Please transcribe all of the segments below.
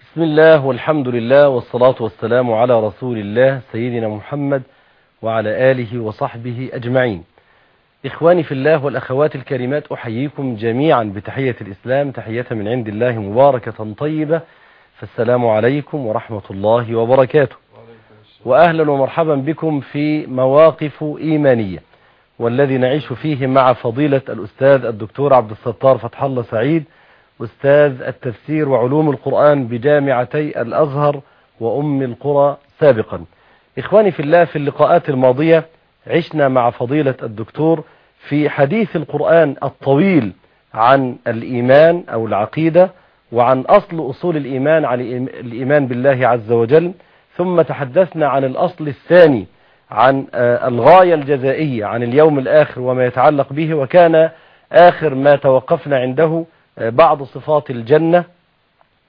بسم الله والحمد لله والصلاة والسلام على رسول الله سيدنا محمد وعلى آله وصحبه أجمعين إخواني في الله والأخوات الكريمات أحييكم جميعا بتحية الإسلام تحية من عند الله مباركة طيبة فالسلام عليكم ورحمة الله وبركاته وأهلا ومرحبا بكم في مواقف إيمانية والذي نعيش فيه مع فضيلة الأستاذ الدكتور عبد الستار فتح الله سعيد أستاذ التفسير وعلوم القرآن بجامعتي الأزهر وأم القرى سابقا. إخواني في الله في اللقاءات الماضية عشنا مع فضيلة الدكتور في حديث القرآن الطويل عن الإيمان أو العقيدة وعن أصل أصول الإيمان عن الإيمان بالله عز وجل. ثم تحدثنا عن الأصل الثاني عن الغاية الجزائية عن اليوم الآخر وما يتعلق به وكان آخر ما توقفنا عنده بعض صفات الجنة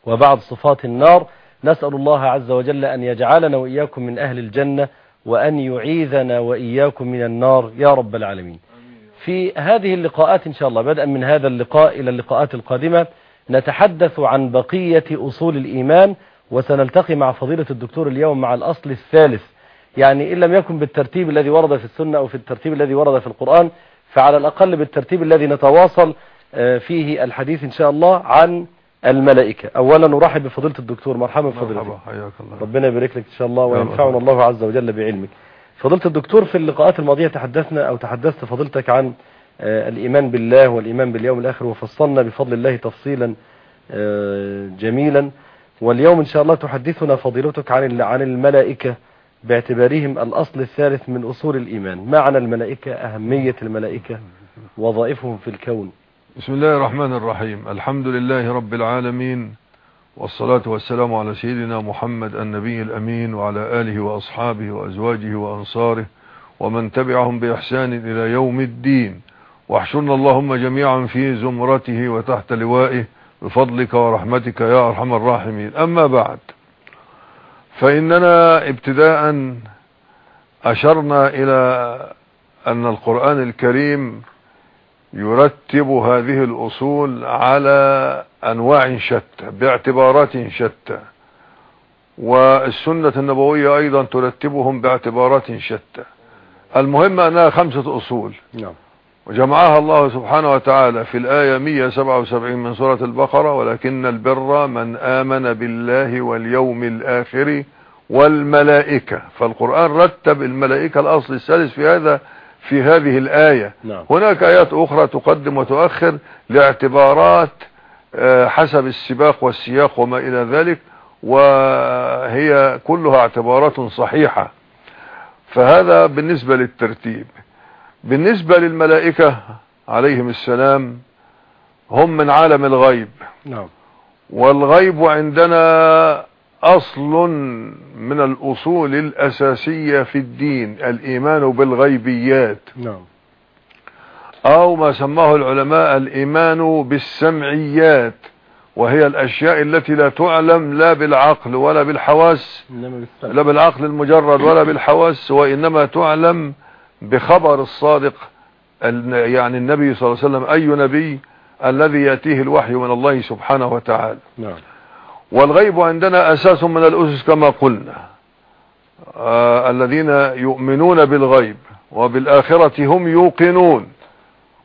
وبعض صفات النار. نسأل الله عز وجل أن يجعلنا وإياكم من أهل الجنة وأن يعيذنا وإياكم من النار. يا رب العالمين. في هذه اللقاءات إن شاء الله بدءا من هذا اللقاء إلى اللقاءات القادمة نتحدث عن بقية أصول الإيمان. وسنلتقي مع فضيلة الدكتور اليوم مع الأصل الثالث. يعني إن لم يكن بالترتيب الذي ورد في السنة أو في الترتيب الذي ورد في القرآن فعلى الأقل بالترتيب الذي نتواصل فيه الحديث إن شاء الله عن الملائكة. أولا نرحب بفضيلة الدكتور. مرحبا بفضيلتك. ربنا يبارك لك إن شاء الله وينفعنا الله عز وجل بعلمك. فضيلة الدكتور في اللقاءات الماضية تحدثنا أو تحدثت فضيلتك عن الإيمان بالله والإيمان باليوم الآخر وفصلنا بفضل الله تفصيلا جميلا. واليوم إن شاء الله تحدثنا فضيلتك عن عن الملائكة باعتبارهم الأصل الثالث من أصول الإيمان. معنى الملائكة أهمية الملائكة وظائفهم في الكون. بسم الله الرحمن الرحيم. الحمد لله رب العالمين والصلاة والسلام على سيدنا محمد النبي الأمين وعلى آله وأصحابه وأزواجه وأنصاره ومن تبعهم بإحسان إلى يوم الدين. واحشرنا اللهم جميعا في زمرته وتحت لوائه بفضلك ورحمتك يا أرحم الراحمين. أما بعد فإننا ابتداء أشرنا إلى أن القرآن الكريم يرتب هذه الأصول على أنواع شتى باعتبارات شتى. والسنة النبوية أيضا ترتبهم باعتبارات شتى. المهم أنها خمسة أصول. نعم. وجمعها الله سبحانه وتعالى في الآية 177 من سورة البقرة ولكن البر من آمن بالله واليوم الآخر والملائكة. فالقرآن رتب الملائكة الأصل الثالث في هذا في هذه الآية. نعم. هناك آيات أخرى تقدم وتؤخر لاعتبارات حسب السباق والسياق وما إلى ذلك وهي كلها اعتبارات صحيحة. فهذا بالنسبة للترتيب. بالنسبة للملائكة عليهم السلام هم من عالم الغيب. نعم. والغيب عندنا أصل من الأصول الأساسية في الدين الإيمان بالغيبيات. نعم. أو ما سماه العلماء الإيمان بالسمعيات وهي الأشياء التي لا تعلم لا بالعقل ولا بالحواس. لا بالعقل المجرد ولا بالحواس وإنما تعلم بخبر الصادق ال- يعني النبي صلى الله عليه وسلم أي نبي الذي يأتيه الوحي من الله سبحانه وتعالى. نعم. والغيب عندنا أساس من الأسس كما قلنا. آه الذين يؤمنون بالغيب وبالآخرة هم يوقنون.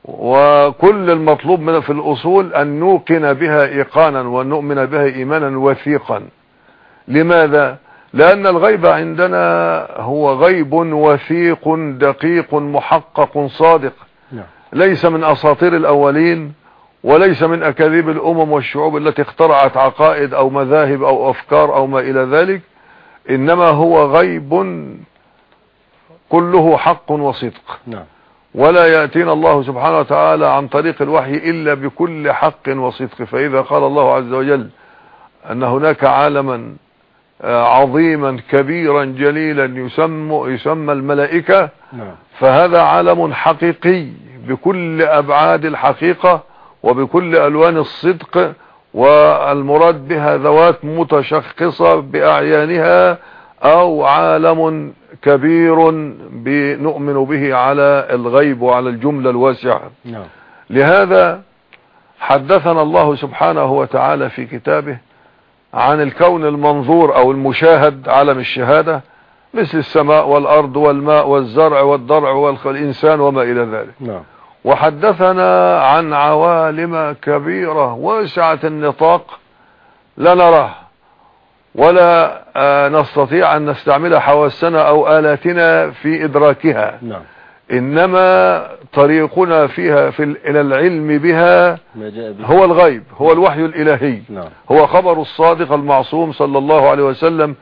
وكل المطلوب من في الأصول أن نوقن بها إيقانا ونؤمن بها إيمانا وثيقا. لماذا؟ لأن الغيب عندنا هو غيب وثيق دقيق محقق صادق. نعم. ليس من أساطير الأولين وليس من أكاذيب الأمم والشعوب التي اخترعت عقائد أو مذاهب أو أفكار أو ما إلى ذلك. إنما هو غيب كله حق وصدق. نعم. ولا يأتينا الله سبحانه وتعالى عن طريق الوحي إلا بكل حق وصدق. فإذا قال الله عز وجل أن هناك عالما عظيما كبيرا جليلا يسمى, يسمى الملائكة. نعم. فهذا عالم حقيقي بكل أبعاد الحقيقة وبكل ألوان الصدق والمراد بها ذوات متشخصة بأعيانها أو عالم كبير نؤمن به على الغيب وعلى الجملة الواسعة. نعم. لهذا حدثنا الله سبحانه وتعالى في كتابه عن الكون المنظور أو المشاهد عالم الشهادة مثل السماء والأرض والماء والزرع والضرع والإنسان وما إلى ذلك. نعم. وحدثنا عن عوالم كبيرة واسعة النطاق لا نراها ولا آه، نستطيع أن نستعمل حواسنا أو آلاتنا في إدراكها. نعم. إنما طريقنا فيها في ال- إلى العلم بها هو الغيب هو الوحي الإلهي. نعم. هو خبر الصادق المعصوم صلى الله عليه وسلم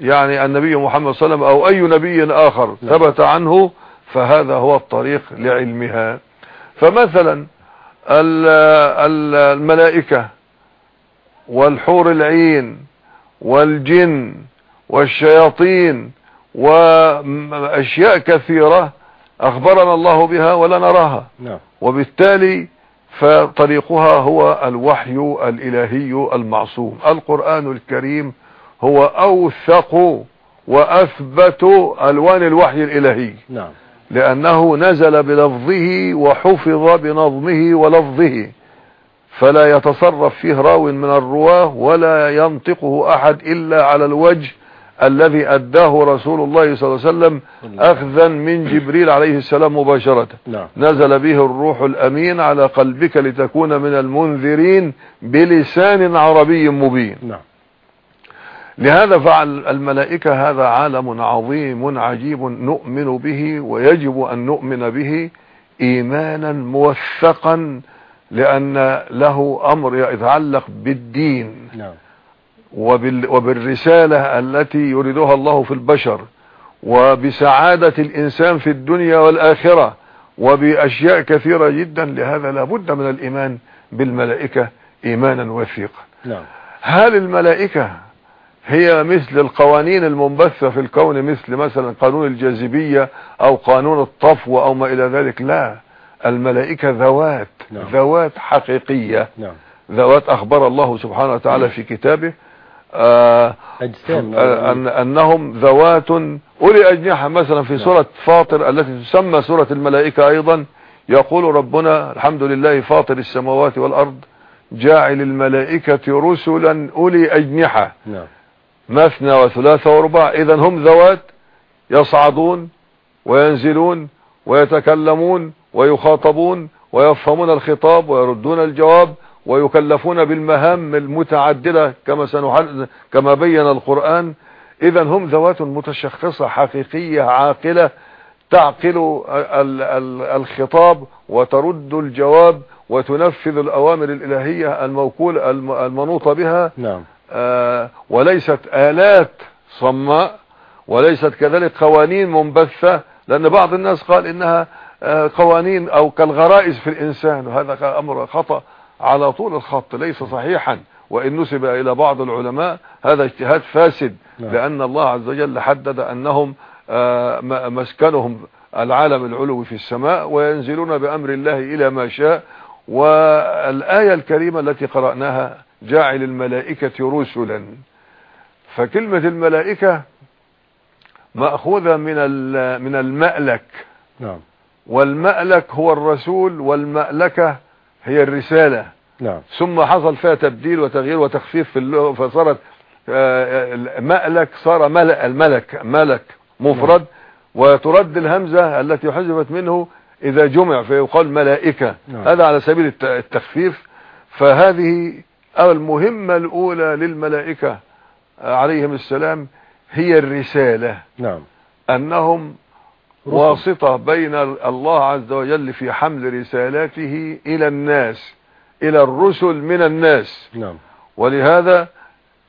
يعني النبي محمد صلى الله عليه وسلم أو أي نبي آخر نعم. ثبت عنه فهذا هو الطريق لعلمها. فمثلا ال- ال- الملائكة والحور العين والجن والشياطين وأشياء كثيرة أخبرنا الله بها ولا نراها. نعم. وبالتالي فطريقها هو الوحي الإلهي المعصوم. القرآن الكريم هو أوثق وأثبت ألوان الوحي الإلهي. نعم. لأنه نزل بلفظه وحفظ بنظمه ولفظه. فلا يتصرف فيه راو من الرواة ولا ينطقه أحد إلا على الوجه الذي أداه رسول الله صلى الله عليه وسلم اخذا من جبريل عليه السلام مباشرة. نعم. نزل به الروح الأمين على قلبك لتكون من المنذرين بلسان عربي مبين. نعم. لهذا فعل الملائكة هذا عالم عظيم عجيب نؤمن به ويجب أن نؤمن به إيمانا موثقا لأن له أمر يتعلق بالدين. نعم. وبالرسالة التي يريدها الله في البشر وبسعادة الإنسان في الدنيا والآخرة وبأشياء كثيرة جدا لهذا لابد من الإيمان بالملائكة إيمانا وثيقا. نعم. هل الملائكة هي مثل القوانين المنبثة في الكون مثل مثلا قانون الجاذبية أو قانون الطفو أو ما إلى ذلك؟ لا. الملائكة ذوات نعم. ذوات حقيقية. نعم. ذوات أخبر الله سبحانه وتعالى في كتابه. أجسام آه، أن أنهم ذوات أولي أجنحة. مثلا في سورة فاطر التي تسمى سورة الملائكة أيضا يقول ربنا الحمد لله فاطر السماوات والأرض جاعل الملائكة رسلا أولي أجنحة. نعم. مثنى وثلاثة ورباع. إذا هم ذوات يصعدون وينزلون ويتكلمون ويخاطبون ويفهمون الخطاب ويردون الجواب. ويكلفون بالمهام المتعددة كما سنحل كما بين القرآن. إذا هم ذوات متشخصة حقيقية عاقلة تعقل ال- ال- الخطاب وترد الجواب وتنفذ الأوامر الإلهية الموكول الم- المنوطة بها. نعم. آه، وليست آلات صماء وليست كذلك قوانين منبثة لأن بعض الناس قال إنها آه، قوانين أو كالغرائز في الإنسان. وهذا أمر خطأ. على طول الخط ليس صحيحا وإن نسب إلى بعض العلماء هذا اجتهاد فاسد نعم. لأن الله عز وجل حدد أنهم آه، مسكنهم العالم العلوي في السماء وينزلون بأمر الله إلى ما شاء. والآية الكريمة التي قرأناها جاعل الملائكة رسلا. فكلمة الملائكة مأخوذة من من المألك. نعم. والمألك هو الرسول والمألكة هي الرسالة. نعم. ثم حصل فيها تبديل وتغيير وتخفيف في اللغة فصارت آه، المألك صار ملأ الملك ملك مفرد. وترد الهمزة التي حذفت منه إذا جمع فيقال ملائكة. نعم. هذا على سبيل الت- التخفيف. فهذه المهمة الأولى للملائكة آه، عليهم السلام هي الرسالة. نعم. أنهم. واسطة بين الله عز وجل في حمل رسالاته إلى الناس إلى الرسل من الناس. نعم. ولهذا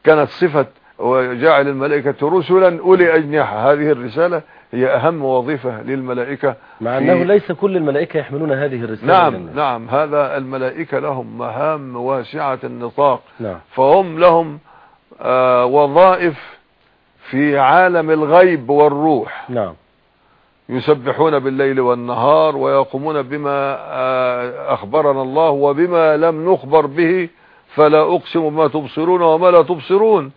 كانت صفة وجعل الملائكة رسلا أولي أجنحة. هذه الرسالة هي أهم وظيفة للملائكة مع أنه ليس كل الملائكة يحملون هذه الرسالة نعم. نعم. هذا الملائكة لهم مهام واسعة النطاق. نعم. فهم لهم آه وظائف في عالم الغيب والروح. نعم. يسبحون بالليل والنهار ويقومون بما آه، أخبرنا الله وبما لم نخبر به فلا أقسم بما تبصرون وما لا تبصرون.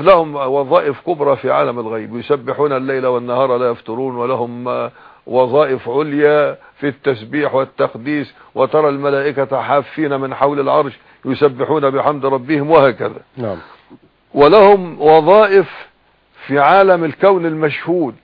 لهم وظائف كبرى في عالم الغيب. يسبحون الليل والنهار لا يفترون ولهم آه، وظائف عليا في التسبيح والتقديس. وترى الملائكة حافين من حول العرش يسبحون بحمد ربهم وهكذا. نعم. ولهم وظائف في عالم الكون المشهود.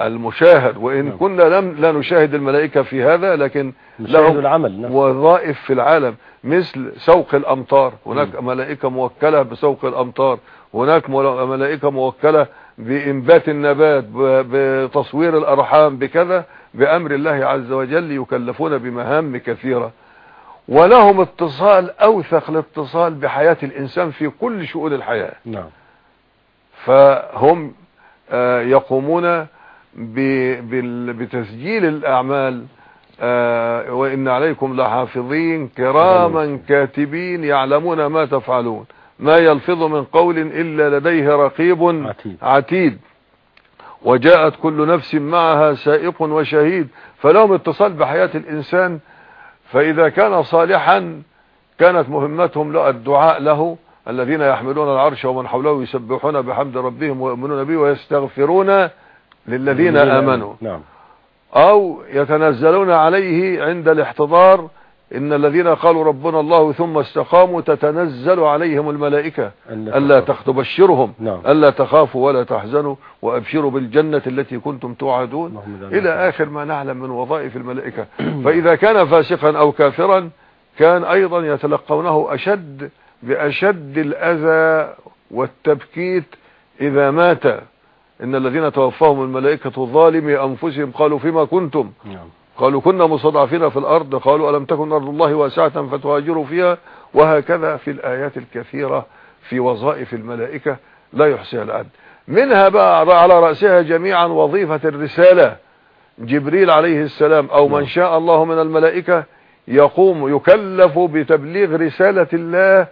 المشاهد وإن نعم. كنا لم لا نشاهد الملائكة في هذا لكن لهم العمل نعم. وظائف في العالم مثل سوق الأمطار. هناك ملائكة موكلة بسوق الأمطار. هناك مل- ملائكة موكلة بإنبات النبات بتصوير الأرحام بكذا بأمر الله عز وجل يكلفون بمهام كثيرة. ولهم اتصال أوثق الاتصال بحياة الإنسان في كل شؤون الحياة. نعم. فهم آه، يقومون بتسجيل الأعمال آه، وإن عليكم لحافظين كراما كاتبين يعلمون ما تفعلون. ما يلفظ من قول إلا لديه رقيب عتيد. عتيد. وجاءت كل نفس معها سائق وشهيد. فلهم اتصال بحياة الإنسان. فإذا كان صالحا كانت مهمتهم الدعاء له. الذين يحملون العرش ومن حوله يسبحون بحمد ربهم ويؤمنون به ويستغفرون. للذين آمنوا. نعم. أو يتنزلون عليه عند الاحتضار إن الذين قالوا ربنا الله ثم استقاموا تتنزل عليهم الملائكة ألا. تبشرهم نعم. ألا تخافوا ولا تحزنوا وأبشروا بالجنة التي كنتم توعدون. إلى آخر ما نعلم من وظائف الملائكة. فإذا كان فاسقا أو كافرا كان أيضا يتلقونه أشد بأشد الأذى والتبكيت إذا مات. إن الذين توفاهم الملائكة ظالمي أنفسهم قالوا فيما كنتم؟ نعم. قالوا كنا مستضعفين في الأرض. قالوا ألم تكن أرض الله واسعة فتهاجروا فيها؟ وهكذا في الآيات الكثيرة في وظائف الملائكة لا يحصيها العد منها بقى على رأسها جميعا وظيفة الرسالة. جبريل عليه السلام أو من نعم. شاء الله من الملائكة يقوم يكلف بتبليغ رسالة الله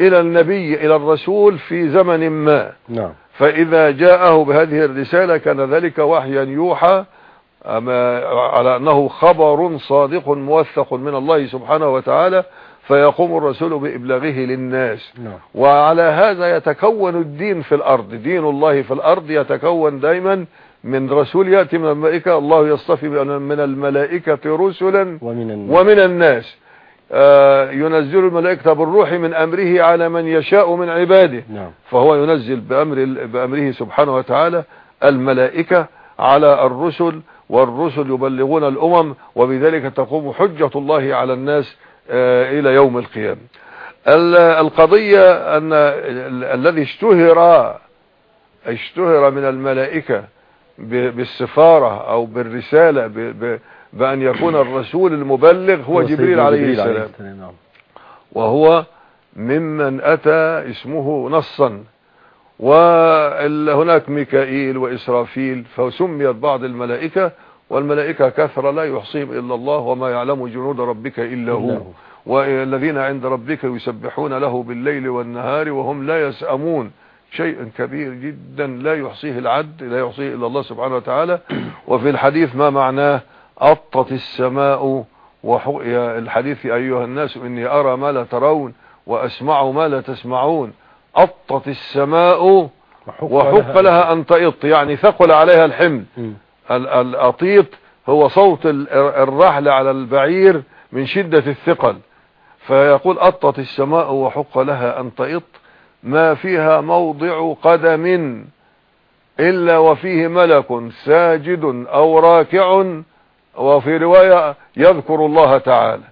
إلى النبي إلى الرسول في زمن ما. نعم. فإذا جاءه بهذه الرسالة كان ذلك وحيا يوحى أما على أنه خبر صادق موثق من الله سبحانه وتعالى فيقوم الرسول بإبلاغه للناس. نعم. وعلى هذا يتكون الدين في الأرض دين الله في الأرض يتكون دايما من رسول يأتي من الملائكة الله يصطفي من الملائكة رسلا ومن الناس. ومن الناس. ينزل الملائكة بالروح من أمره على من يشاء من عباده. نعم. فهو ينزل بأمر بأمره سبحانه وتعالى الملائكة على الرسل والرسل يبلغون الأمم وبذلك تقوم حجة الله على الناس آه، إلى يوم القيامة. ال- القضية أن ال- الذي اشتهر اشتهر من الملائكة بالسفارة أو بالرسالة بأن يكون الرسول المبلغ هو جبريل عليه السلام. نعم. وهو ممن أتى اسمه نصا. وهناك ميكائيل وإسرافيل فسميت بعض الملائكة والملائكة كثرة لا يحصيهم إلا الله وما يعلم جنود ربك إلا هو. والذين عند ربك يسبحون له بالليل والنهار وهم لا يسأمون. شيء كبير جدا لا يحصيه العد لا يحصيه إلا الله سبحانه وتعالى. وفي الحديث ما معناه؟ أطت السماء وحق يا الحديث أيها الناس إني أرى ما لا ترون وأسمع ما لا تسمعون. أطت السماء وحق لها أن تئط. يعني ثقل عليها الحمل. الأطيط هو صوت ال- الرحل على البعير من شدة الثقل. فيقول أطت السماء وحق لها أن تئط. ما فيها موضع قدم إلا وفيه ملك ساجد أو راكع وفي رواية يذكر الله تعالى.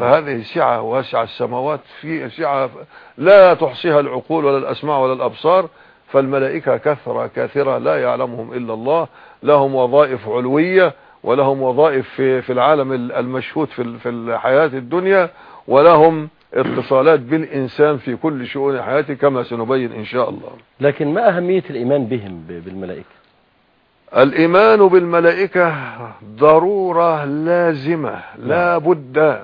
فهذه سعة واسعة السماوات في سعة لا تحصيها العقول ولا الأسماع ولا الأبصار فالملائكة كثرة كثرة لا يعلمهم إلا الله. لهم وظائف علوية ولهم وظائف في, في العالم المشهود في, في الحياة الدنيا ولهم اتصالات بالإنسان في كل شؤون حياته كما سنبين إن شاء الله. لكن ما أهمية الإيمان بهم بالملائكة؟ الإيمان بالملائكة ضرورة لازمة لا بد.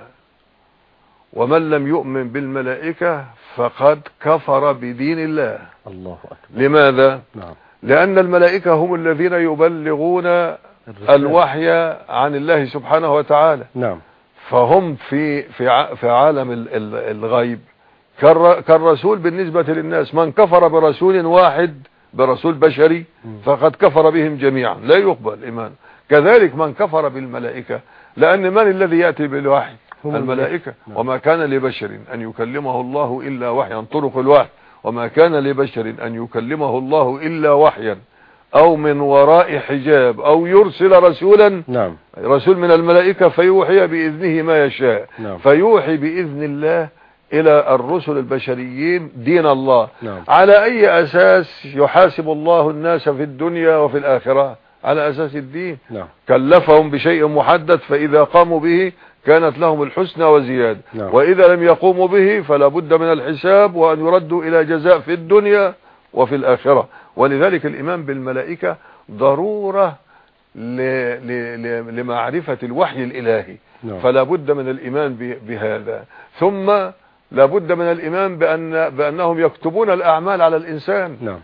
ومن لم يؤمن بالملائكة فقد كفر بدين الله. الله أكبر. لماذا؟ نعم. لأن الملائكة هم الذين يبلغون الرسالة. الوحي عن الله سبحانه وتعالى. نعم. فهم في في في عالم ال- ال- الغيب. كالر- كالرسول بالنسبة للناس من كفر برسول واحد برسول بشري. فقد كفر بهم جميعا. لا يقبل إيمان. كذلك من كفر بالملائكة لأن من الذي يأتي بالوحي؟ الملائكة. نعم. وما كان لبشر أن يكلمه الله إلا وحيا. طرق الوحي. وما كان لبشر أن يكلمه الله إلا وحيا. أو من وراء حجاب. أو يرسل رسولا. نعم. رسول من الملائكة فيوحي بإذنه ما يشاء. نعم. فيوحي بإذن الله إلى الرسل البشريين دين الله. نعم. على أي أساس يحاسب الله الناس في الدنيا وفي الآخرة؟ على أساس الدين. نعم. كلفهم بشيء محدد فإذا قاموا به كانت لهم الحسنى وزيادة. نعم. وإذا لم يقوموا به فلا بد من الحساب وأن يردوا إلى جزاء في الدنيا وفي الآخرة. ولذلك الإيمان بالملائكة ضرورة ل... ل... ل... لمعرفة الوحي الإلهي. نعم. فلا بد من الإيمان ب... بهذا. ثم لا بد من الإيمان بأن... بأنهم يكتبون الأعمال على الإنسان. نعم.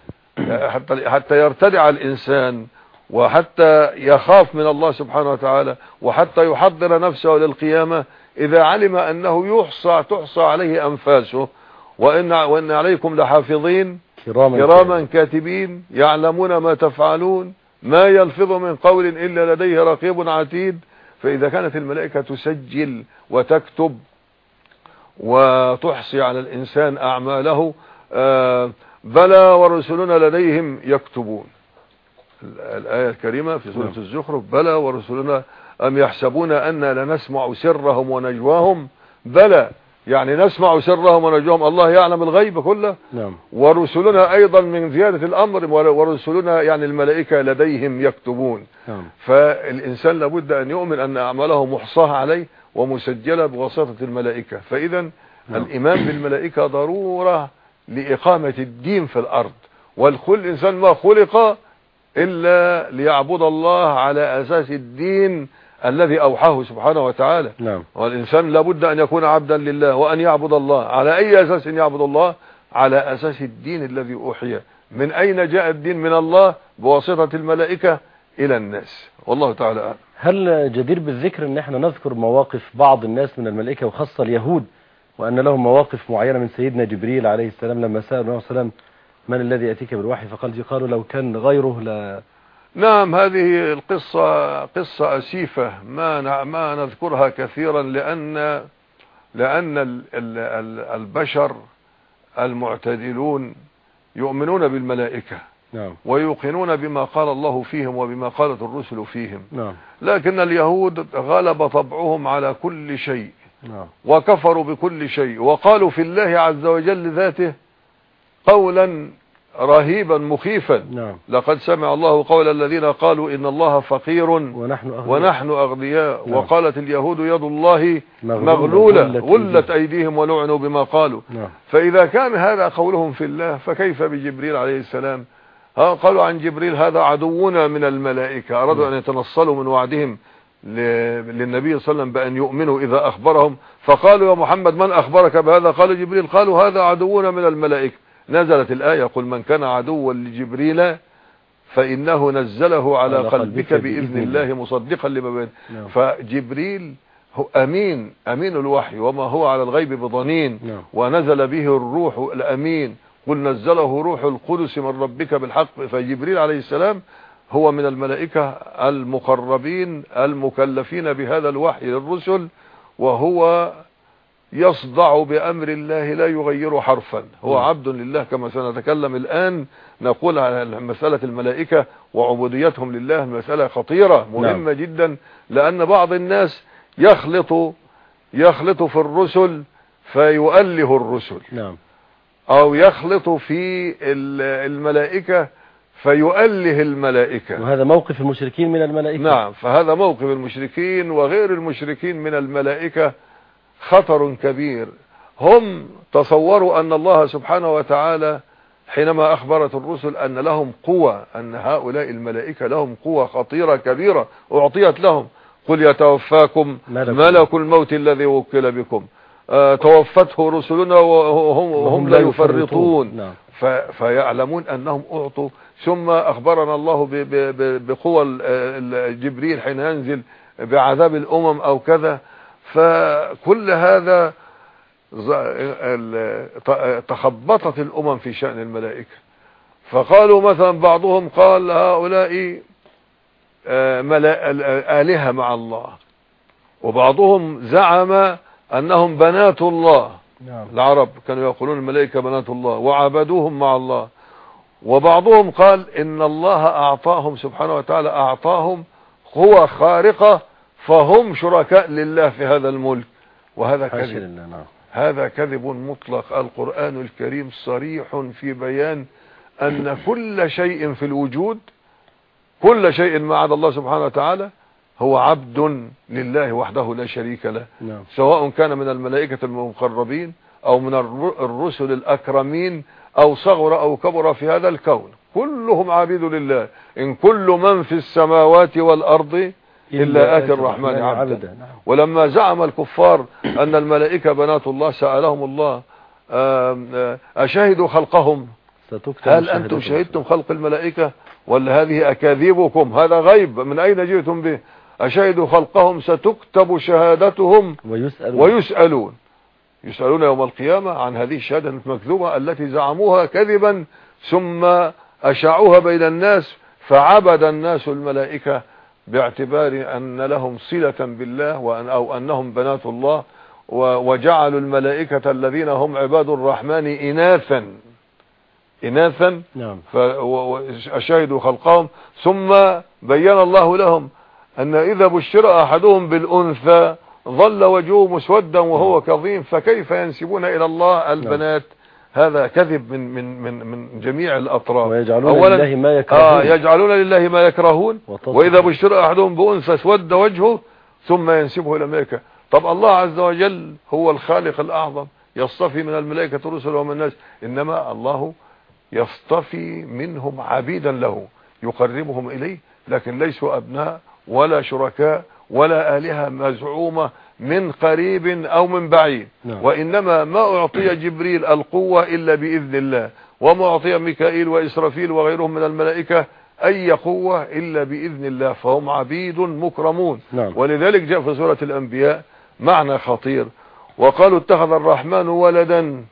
حتى حتى يرتدع الإنسان وحتى يخاف من الله سبحانه وتعالى وحتى يحضر نفسه للقيامة. إذا علم أنه يحصى تحصى عليه أنفاسه وإن, وإن عليكم لحافظين كراما كراما كاتبين يعلمون ما تفعلون ما يلفظ من قول إلا لديه رقيب عتيد. فإذا كانت الملائكة تسجل وتكتب وتحصي على الإنسان أعماله آه، بلى ورسلنا لديهم يكتبون. ال- الآية الكريمة في سورة نعم. الزخرف بلى ورسلنا أم يحسبون أن لنسمع سرهم ونجواهم؟ بلى يعني نسمع سرهم ونجواهم. الله يعلم الغيب كله. نعم. ورسلنا أيضا من زيادة الأمر ور- ورسلنا يعني الملائكة لديهم يكتبون. نعم. فالإنسان لابد أن يؤمن أن أعماله محصاة عليه ومسجلة بواسطة الملائكة. فإذا نعم. الإيمان بالملائكة ضرورة لإقامة الدين في الأرض. والكل إنسان ما خلق إلا ليعبد الله على أساس الدين الذي أوحاه سبحانه وتعالى. نعم. والإنسان لابد أن يكون عبدا لله وأن يعبد الله. على أي أساس يعبد الله؟ على أساس الدين الذي أوحي. من أين جاء الدين من الله؟ بواسطة الملائكة إلى الناس. والله تعالى أعلم. هل جدير بالذكر ان إحنا نذكر مواقف بعض الناس من الملائكة وخاصة اليهود وان لهم مواقف معينة من سيدنا جبريل عليه السلام لما سأل عليه وسلم من الذي يأتيك بالوحي؟ فقال قالوا لو كان غيره لا. نعم هذه القصة قصة أسيفة. ما ما نذكرها كثيرا لأن لأن ال- ال- ال- البشر المعتدلون يؤمنون بالملائكة. نعم. ويوقنون بما قال الله فيهم وبما قالت الرسل فيهم. نعم. لكن اليهود غلب طبعهم على كل شيء. نعم. وكفروا بكل شيء. وقالوا في الله عز وجل ذاته قولا رهيبا مخيفا. نعم. لقد سمع الله قول الذين قالوا إن الله فقير ونحن أغنياء. ونحن أغنياء. نعم. وقالت اليهود يد الله مغلولة، غلت أيديهم ولعنوا بما قالوا. نعم. فإذا كان هذا قولهم في الله فكيف بجبريل عليه السلام ها قالوا عن جبريل هذا عدونا من الملائكة. أرادوا أن يتنصلوا من وعدهم للنبي صلى الله عليه وسلم بأن يؤمنوا إذا أخبرهم. فقالوا يا محمد من أخبرك بهذا؟ قال جبريل قالوا هذا عدونا من الملائكة. نزلت الآية قل من كان عدوا لجبريل فإنه نزله على قلبك بإذن الله مصدقا لما بين. نعم. فجبريل هو أمين أمين الوحي وما هو على الغيب بضنين. نعم. ونزل به الروح الأمين. قل نزله روح القدس من ربك بالحق فجبريل عليه السلام هو من الملائكة المقربين المكلفين بهذا الوحي للرسل وهو يصدع بأمر الله لا يغير حرفا. هو نعم. عبد لله كما سنتكلم الآن نقول على مسألة الملائكة وعبوديتهم لله مسألة خطيرة مهمة جدا لأن بعض الناس يخلط يخلط في الرسل فيؤله الرسل. نعم. أو يخلط في ال- الملائكة فيؤله الملائكة. وهذا موقف المشركين من الملائكة. نعم فهذا موقف المشركين وغير المشركين من الملائكة خطر كبير. هم تصوروا أن الله سبحانه وتعالى حينما أخبرت الرسل أن لهم قوة أن هؤلاء الملائكة لهم قوة خطيرة كبيرة أعطيت لهم. قل يتوفاكم ملك الموت الذي وكل بكم. توفته رسلنا وهم, وهم لا يفرطون. نعم. فيعلمون أنهم أعطوا. ثم أخبرنا الله بقوى جبريل حين ينزل بعذاب الأمم أو كذا. فكل هذا تخبطت الأمم في شأن الملائكة. فقالوا مثلا بعضهم قال هؤلاء آه، آلهة مع الله. وبعضهم زعم أنهم بنات الله. نعم. العرب كانوا يقولون الملائكة بنات الله وعبدوهم مع الله. وبعضهم قال إن الله أعطاهم سبحانه وتعالى أعطاهم قوة خارقة فهم شركاء لله في هذا الملك. وهذا كذب. نعم. هذا كذب مطلق. القرآن الكريم صريح في بيان أن كل شيء في الوجود كل شيء ما عدا الله سبحانه وتعالى هو عبد لله وحده لا شريك له. نعم. سواء كان من الملائكة المقربين أو من الر- الرسل الأكرمين أو صغر أو كبر في هذا الكون. كلهم عبيد لله. إن كل من في السماوات والأرض إلا آتي الرحمن عبدا. نعم. ولما زعم الكفار أن الملائكة بنات الله سألهم الله آم، اشهدوا خلقهم؟ هل أنتم شهادتهم. شهدتم خلق الملائكة؟ ولا هذه أكاذيبكم؟ هذا غيب. من أين جئتم به؟ اشهدوا خلقهم ستكتب شهادتهم ويسأل ويسألون. يسألون يوم القيامة عن هذه الشهادة المكذوبة التي زعموها كذبا ثم أشاعوها بين الناس فعبد الناس الملائكة باعتبار أن لهم صلة بالله وأن أو أنهم بنات الله وجعلوا الملائكة الذين هم عباد الرحمن إناثا. إناثا. نعم. فأشاهدوا خلقهم ثم بين الله لهم أن إذا بشر أحدهم بالأنثى ظل وجهه مسودا وهو كظيم فكيف ينسبون إلى الله البنات؟ هذا كذب من من من من جميع الأطراف. ويجعلون أولاً لله ما آه يكرهون يجعلون لله ما يكرهون. وإذا بشر أحدهم بأنثى اسود وجهه ثم ينسبه إلى الملائكة. طب الله عز وجل هو الخالق الأعظم يصطفي من الملائكة رسل ومن الناس. إنما الله يصطفي منهم عبيدا له يقربهم إليه لكن ليسوا أبناء ولا شركاء ولا آلهة مزعومة من قريب أو من بعيد. نعم. وإنما ما أعطي جبريل القوة إلا بإذن الله وما أعطي ميكائيل وإسرافيل وغيرهم من الملائكة أي قوة إلا بإذن الله فهم عبيد مكرمون. نعم. ولذلك جاء في سورة الأنبياء معنى خطير. وقالوا اتخذ الرحمن ولدا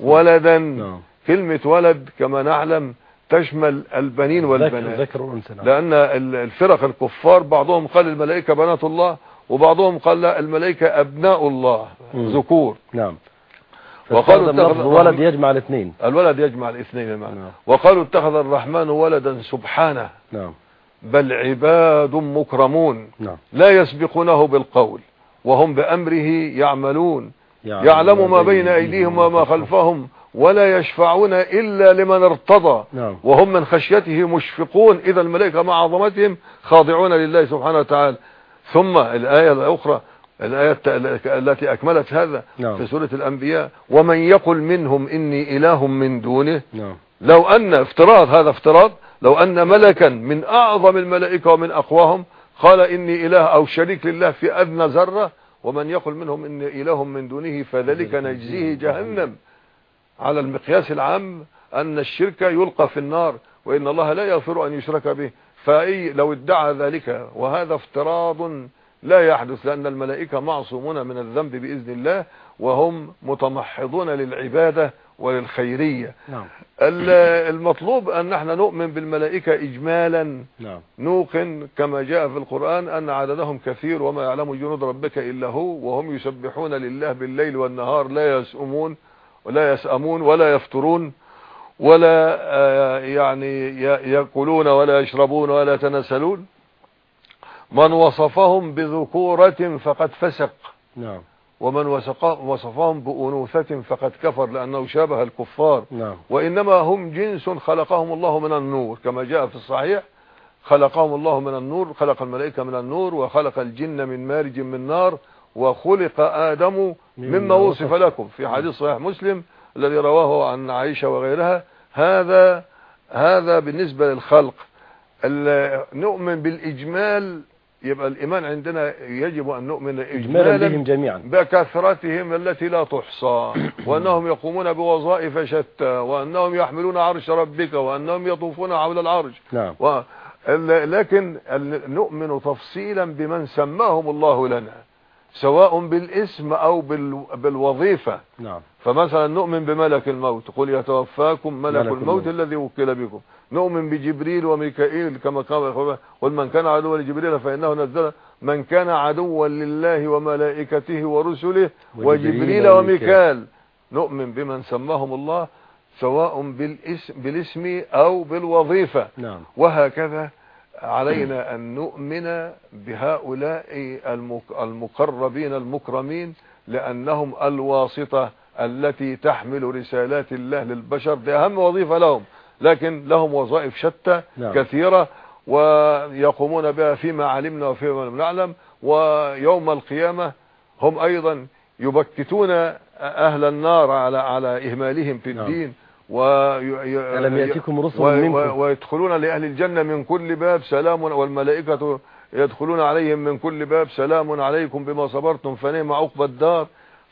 ولدا. نعم. كلمة ولد كما نعلم تشمل البنين والبنات. ذكر والأنثى نعم. لأن ال- الفرق الكفار بعضهم قال الملائكة بنات الله وبعضهم قال لا الملائكة أبناء الله. ذكور. نعم. وقالوا اتخذ لفظ الرحمن- ولد يجمع الاثنين. الولد يجمع الاثنين نعم. وقالوا اتخذ الرحمن ولدا سبحانه. نعم. بل عباد مكرمون. نعم. لا يسبقونه بالقول وهم بأمره يعملون. يعلم ما بين أيديهم وما خلفهم. ولا يشفعون إلا لمن ارتضى. نعم. وهم من خشيته مشفقون. إذا الملائكة مع عظمتهم خاضعون لله سبحانه وتعالى. ثم الآية الأخرى الآية الت- التي أكملت هذا نعم. في سورة الأنبياء. ومن يقل منهم إني إله من دونه. نعم. لو أن افتراض هذا افتراض. لو أن ملكا من أعظم الملائكة ومن أقواهم قال إني إله أو شريك لله في أدنى ذرة. ومن يقل منهم إني إله من دونه فذلك نجزيه جهنم. على المقياس العام أن الشرك يلقى في النار وإن الله لا يغفر أن يشرك به. فأي لو ادعى ذلك وهذا افتراض لا يحدث لأن الملائكة معصومون من الذنب بإذن الله وهم متمحضون للعبادة وللخيرية. نعم. ال- المطلوب أن نحن نؤمن بالملائكة إجمالا. نعم. نوقن كما جاء في القرآن أن عددهم كثير وما يعلم جنود ربك إلا هو وهم يسبحون لله بالليل والنهار لا يسأمون ولا يسأمون ولا يفترون ولا آه، يعني ي- يأكلون ولا يشربون ولا يتناسلون. من وصفهم بذكورة فقد فسق. نعم. ومن وصفهم بأنوثة فقد كفر لأنه شابه الكفار. نعم. وإنما هم جنس خلقهم الله من النور. كما جاء في الصحيح خلقهم الله من النور خلق الملائكة من النور وخلق الجن من مارج من نار وخلق آدم مما وصف. لكم. في حديث صحيح مسلم الذي رواه عن عائشة وغيرها هذا هذا بالنسبة للخلق. نؤمن بالإجمال يبقى الإيمان عندنا يجب أن نؤمن إجمالا بهم جميعا. بكثرتهم التي لا تحصى وأنهم يقومون بوظائف شتى وأنهم يحملون عرش ربك وأنهم يطوفون حول العرش. نعم. و... لكن نؤمن تفصيلا بمن سماهم الله لنا. سواء بالاسم أو بال... بالوظيفة. نعم. فمثلا نؤمن بملك الموت. قل يتوفاكم ملك, ملك الموت, الموت. الذي وكل بكم. نؤمن بجبريل وميكائيل كما قال قل من كان عدوا لجبريل فإنه نزل. من كان عدوا لله وملائكته ورسله وجبريل وميكال. نؤمن بمن سماهم الله سواء بالاسم, بالاسم أو بالوظيفة. نعم. وهكذا علينا أن نؤمن بهؤلاء المقربين المكرمين لأنهم الواسطة التي تحمل رسالات الله للبشر دي أهم وظيفة لهم لكن لهم وظائف شتى نعم. كثيرة ويقومون بها فيما علمنا وفيما لم نعلم ويوم القيامة هم أيضا يبكتون أهل النار على على إهمالهم في نعم. الدين وي... ألم يأتكم رسل منكم؟ ويدخلون لأهل الجنة من كل باب سلام والملائكة يدخلون عليهم من كل باب سلام عليكم بما صبرتم فنعم عقبى الدار.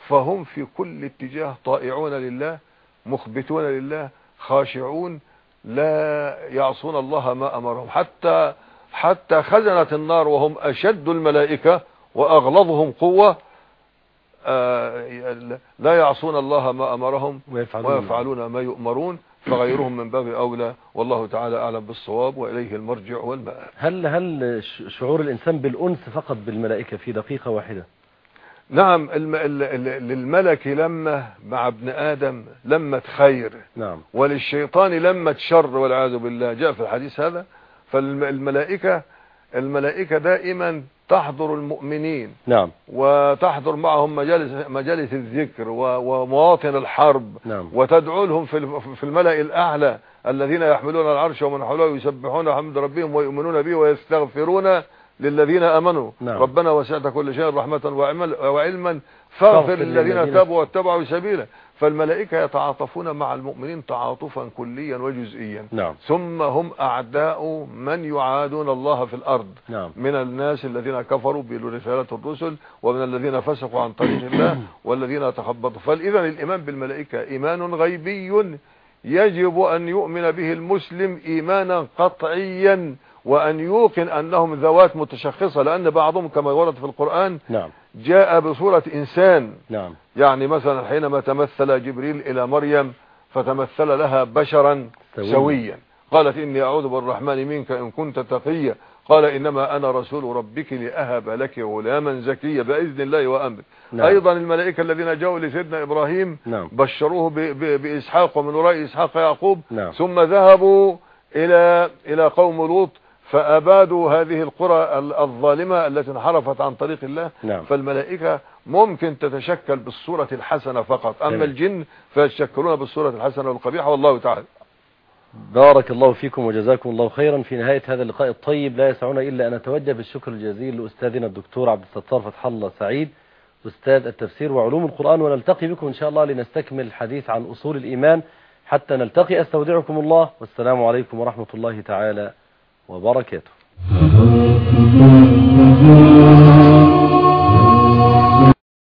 فهم في كل اتجاه طائعون لله مخبتون لله خاشعون لا يعصون الله ما أمرهم. حتى حتى خزنة النار وهم أشد الملائكة وأغلظهم قوة. لا يعصون الله ما أمرهم ويفعلون ما يؤمرون فغيرهم من باب أولى. والله تعالى أعلم بالصواب وإليه المرجع والمآب. هل هل شعور الإنسان بالأنس فقط بالملائكة في دقيقة واحدة؟ نعم للملك لما مع ابن آدم لما خير. نعم. وللشيطان لما شر والعياذ بالله. جاء في الحديث هذا فالملائكة الملائكة دائما تحضر المؤمنين نعم. وتحضر معهم مجالس مجالس الذكر ومواطن الحرب نعم. وتدعو لهم في في الملأ الأعلى الذين يحملون العرش ومن حوله يسبحون حمد ربهم ويؤمنون به ويستغفرون للذين آمنوا. نعم. ربنا وسعت كل شيء رحمة وعمل- وعلما فاغفر للذين للذين- تابوا واتبعوا سبيله فالملائكة يتعاطفون مع المؤمنين تعاطفا كليا وجزئيا. نعم. ثم هم أعداء من يعادون الله في الأرض. نعم. من الناس الذين كفروا برسالة الرسل ومن الذين فسقوا عن طريق الله والذين تخبطوا. فإذا الإيمان بالملائكة إيمان غيبي يجب أن يؤمن به المسلم إيمانا قطعيا وأن يوقن أنهم ذوات متشخصة لأن بعضهم كما ورد في القرآن نعم. جاء بصورة إنسان. نعم. يعني مثلا حينما تمثل جبريل إلى مريم فتمثل لها بشرا سويا. سويا. قالت إني أعوذ بالرحمن منك إن كنت تقيا. قال إنما أنا رسول ربك لأهب لك غلاما زكيا بإذن الله وأمره نعم. أيضا الملائكة الذين جاءوا لسيدنا إبراهيم نعم. بشروه ب- ب- بإسحاق ومن وراء إسحاق يعقوب. نعم. ثم ذهبوا إلى إلى قوم لوط. فأبادوا هذه القرى ال- الظالمة التي انحرفت عن طريق الله. نعم. فالملائكة ممكن تتشكل بالصورة الحسنة فقط. أما تمام. الجن فيتشكلون بالصورة الحسنة والقبيحة والله تعالى. بارك الله فيكم وجزاكم الله خيرا. في نهاية هذا اللقاء الطيب لا يسعنا إلا أن نتوجه بالشكر الجزيل لأستاذنا الدكتور عبد الستار فتح الله سعيد أستاذ التفسير وعلوم القرآن ونلتقي بكم إن شاء الله لنستكمل الحديث عن أصول الإيمان. حتى نلتقي أستودعكم الله. والسلام عليكم ورحمة الله تعالى وبركاته.